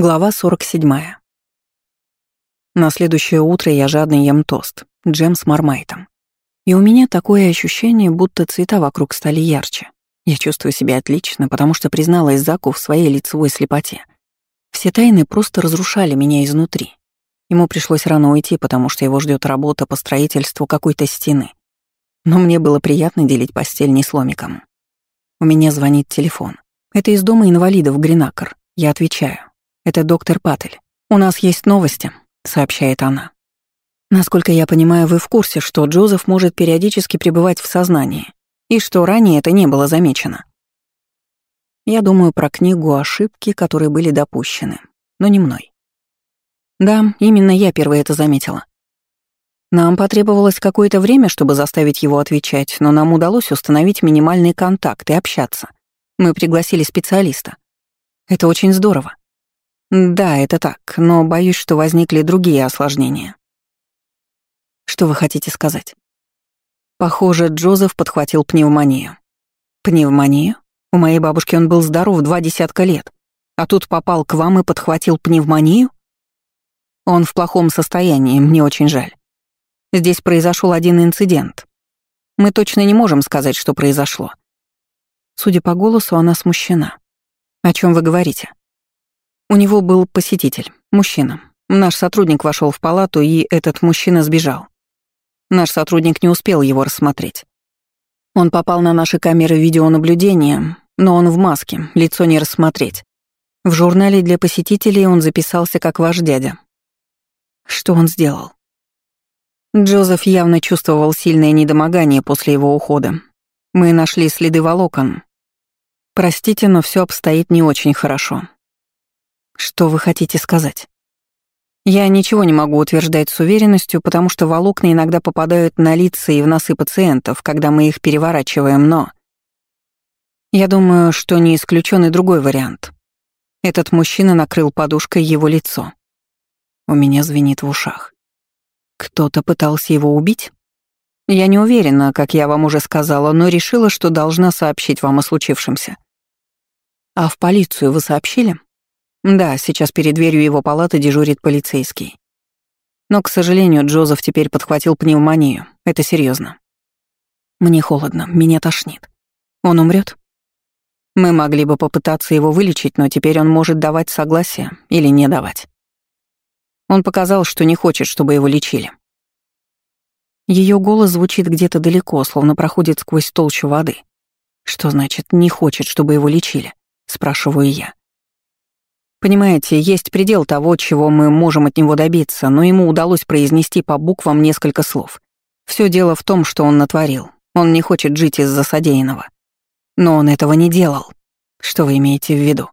Глава 47. На следующее утро я жадно ем тост, джем с мармайтом. И у меня такое ощущение, будто цвета вокруг стали ярче. Я чувствую себя отлично, потому что призналась Заку в своей лицевой слепоте. Все тайны просто разрушали меня изнутри. Ему пришлось рано уйти, потому что его ждет работа по строительству какой-то стены. Но мне было приятно делить постель не с ломиком. У меня звонит телефон. Это из дома инвалидов Гринакер. Я отвечаю. Это доктор Паттель. У нас есть новости», — сообщает она. «Насколько я понимаю, вы в курсе, что Джозеф может периодически пребывать в сознании, и что ранее это не было замечено». Я думаю про книгу «Ошибки», которые были допущены, но не мной. Да, именно я первой это заметила. Нам потребовалось какое-то время, чтобы заставить его отвечать, но нам удалось установить минимальный контакт и общаться. Мы пригласили специалиста. Это очень здорово. Да, это так, но боюсь, что возникли другие осложнения. Что вы хотите сказать? Похоже, Джозеф подхватил пневмонию. Пневмонию? У моей бабушки он был здоров два десятка лет, а тут попал к вам и подхватил пневмонию? Он в плохом состоянии, мне очень жаль. Здесь произошел один инцидент. Мы точно не можем сказать, что произошло. Судя по голосу, она смущена. О чем вы говорите? У него был посетитель, мужчина. Наш сотрудник вошел в палату, и этот мужчина сбежал. Наш сотрудник не успел его рассмотреть. Он попал на наши камеры видеонаблюдения, но он в маске, лицо не рассмотреть. В журнале для посетителей он записался как ваш дядя. Что он сделал? Джозеф явно чувствовал сильное недомогание после его ухода. Мы нашли следы волокон. Простите, но все обстоит не очень хорошо. Что вы хотите сказать? Я ничего не могу утверждать с уверенностью, потому что волокна иногда попадают на лица и в носы пациентов, когда мы их переворачиваем, но... Я думаю, что не исключен и другой вариант. Этот мужчина накрыл подушкой его лицо. У меня звенит в ушах. Кто-то пытался его убить? Я не уверена, как я вам уже сказала, но решила, что должна сообщить вам о случившемся. А в полицию вы сообщили? Да, сейчас перед дверью его палаты дежурит полицейский. Но, к сожалению, Джозеф теперь подхватил пневмонию. Это серьезно. Мне холодно, меня тошнит. Он умрет? Мы могли бы попытаться его вылечить, но теперь он может давать согласие или не давать. Он показал, что не хочет, чтобы его лечили. Ее голос звучит где-то далеко, словно проходит сквозь толщу воды. Что значит «не хочет, чтобы его лечили»? Спрашиваю я. Понимаете, есть предел того, чего мы можем от него добиться, но ему удалось произнести по буквам несколько слов. Все дело в том, что он натворил. Он не хочет жить из-за содеянного. Но он этого не делал. Что вы имеете в виду?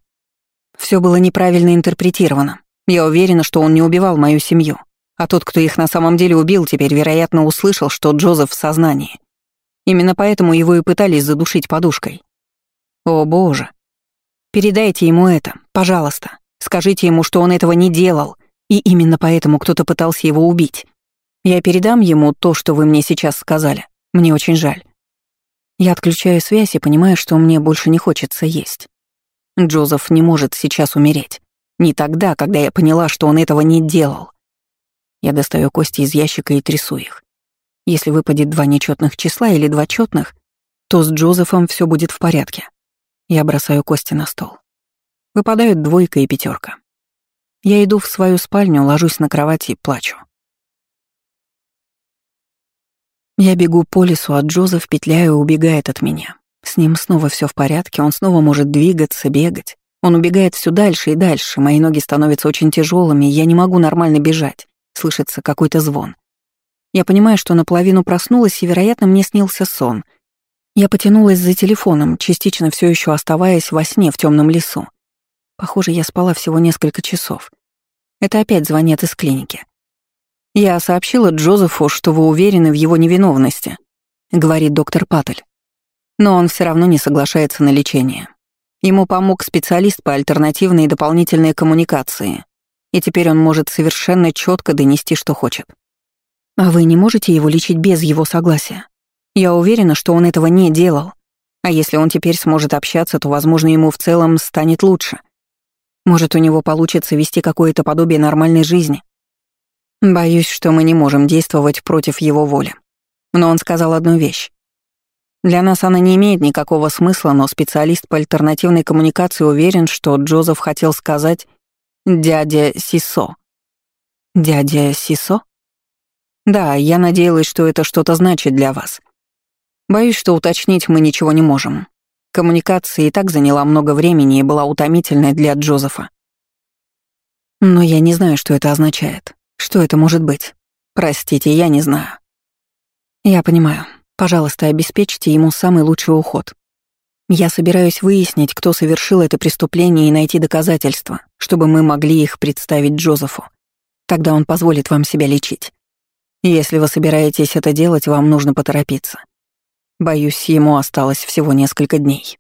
Все было неправильно интерпретировано. Я уверена, что он не убивал мою семью. А тот, кто их на самом деле убил, теперь, вероятно, услышал, что Джозеф в сознании. Именно поэтому его и пытались задушить подушкой. О боже, Передайте ему это, пожалуйста. Скажите ему, что он этого не делал, и именно поэтому кто-то пытался его убить. Я передам ему то, что вы мне сейчас сказали. Мне очень жаль. Я отключаю связь и понимаю, что мне больше не хочется есть. Джозеф не может сейчас умереть. Не тогда, когда я поняла, что он этого не делал. Я достаю кости из ящика и трясу их. Если выпадет два нечетных числа или два четных, то с Джозефом все будет в порядке. Я бросаю кости на стол. Выпадают двойка и пятерка. Я иду в свою спальню, ложусь на кровати и плачу. Я бегу по лесу, а Джозеф, петляя, убегает от меня. С ним снова все в порядке, он снова может двигаться, бегать. Он убегает все дальше и дальше, мои ноги становятся очень тяжелыми, я не могу нормально бежать. Слышится какой-то звон. Я понимаю, что наполовину проснулась, и, вероятно, мне снился сон — я потянулась за телефоном, частично все еще оставаясь во сне в темном лесу. Похоже, я спала всего несколько часов. Это опять звонят из клиники. «Я сообщила Джозефу, что вы уверены в его невиновности», — говорит доктор Паттель. Но он все равно не соглашается на лечение. Ему помог специалист по альтернативной и дополнительной коммуникации, и теперь он может совершенно четко донести, что хочет. А вы не можете его лечить без его согласия? Я уверена, что он этого не делал. А если он теперь сможет общаться, то, возможно, ему в целом станет лучше. Может, у него получится вести какое-то подобие нормальной жизни. Боюсь, что мы не можем действовать против его воли. Но он сказал одну вещь. Для нас она не имеет никакого смысла, но специалист по альтернативной коммуникации уверен, что Джозеф хотел сказать «дядя Сисо». «Дядя Сисо?» «Да, я надеялась, что это что-то значит для вас. Боюсь, что уточнить мы ничего не можем. Коммуникация и так заняла много времени и была утомительной для Джозефа. Но я не знаю, что это означает. Что это может быть? Простите, я не знаю. Я понимаю. Пожалуйста, обеспечьте ему самый лучший уход. Я собираюсь выяснить, кто совершил это преступление и найти доказательства, чтобы мы могли их представить Джозефу. Тогда он позволит вам себя лечить. Если вы собираетесь это делать, вам нужно поторопиться. Боюсь, ему осталось всего несколько дней.